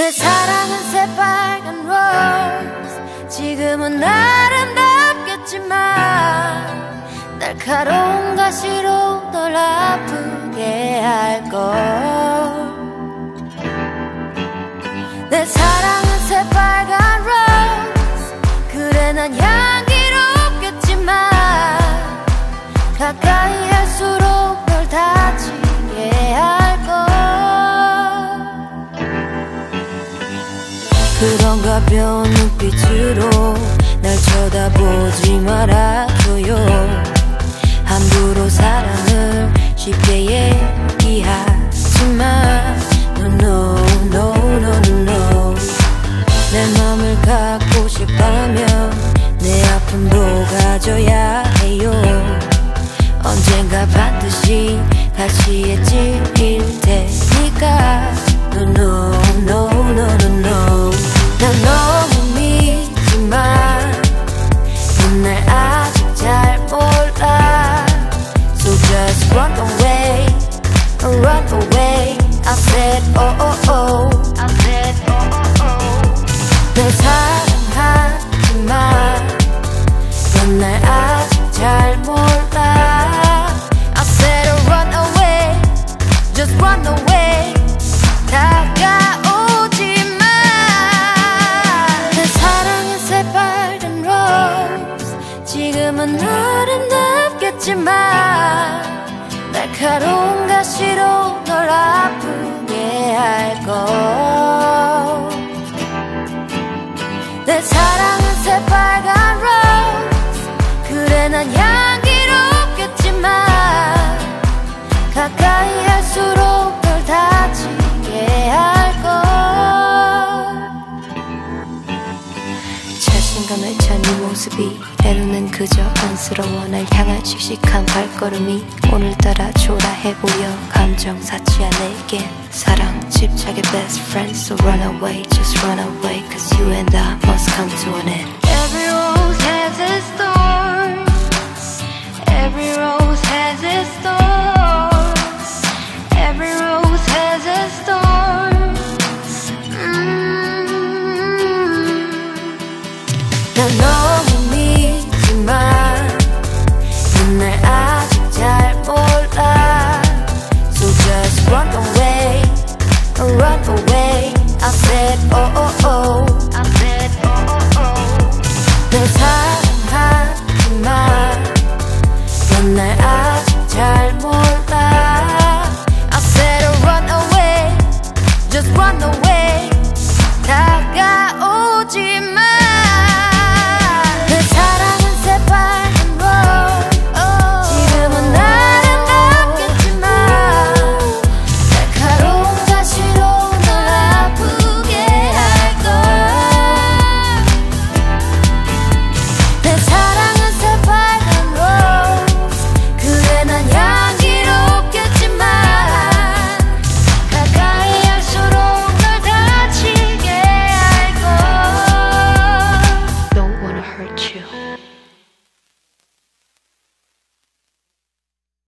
내 사랑은 새빨간 로즈 지금은 아름답겠지만 날카로운 가시로 널 아프 그런 가벼운 눈빛으로 날 쳐다보지 말아줘요. 함부로 사랑을 쉽게 얘 지금은 아름답겠지만 날카로운 가시로 널 아프게 할걸 내 사랑 자신감을 찬네 모습이 때로는 그저 안쓰러워 날 향한 씩씩한 발걸음이 오늘따라 초라해 보여 감정 사치야 내겐 사랑 집착의 best friend So run away, just run away Cause you and I must come to an end Every 몰라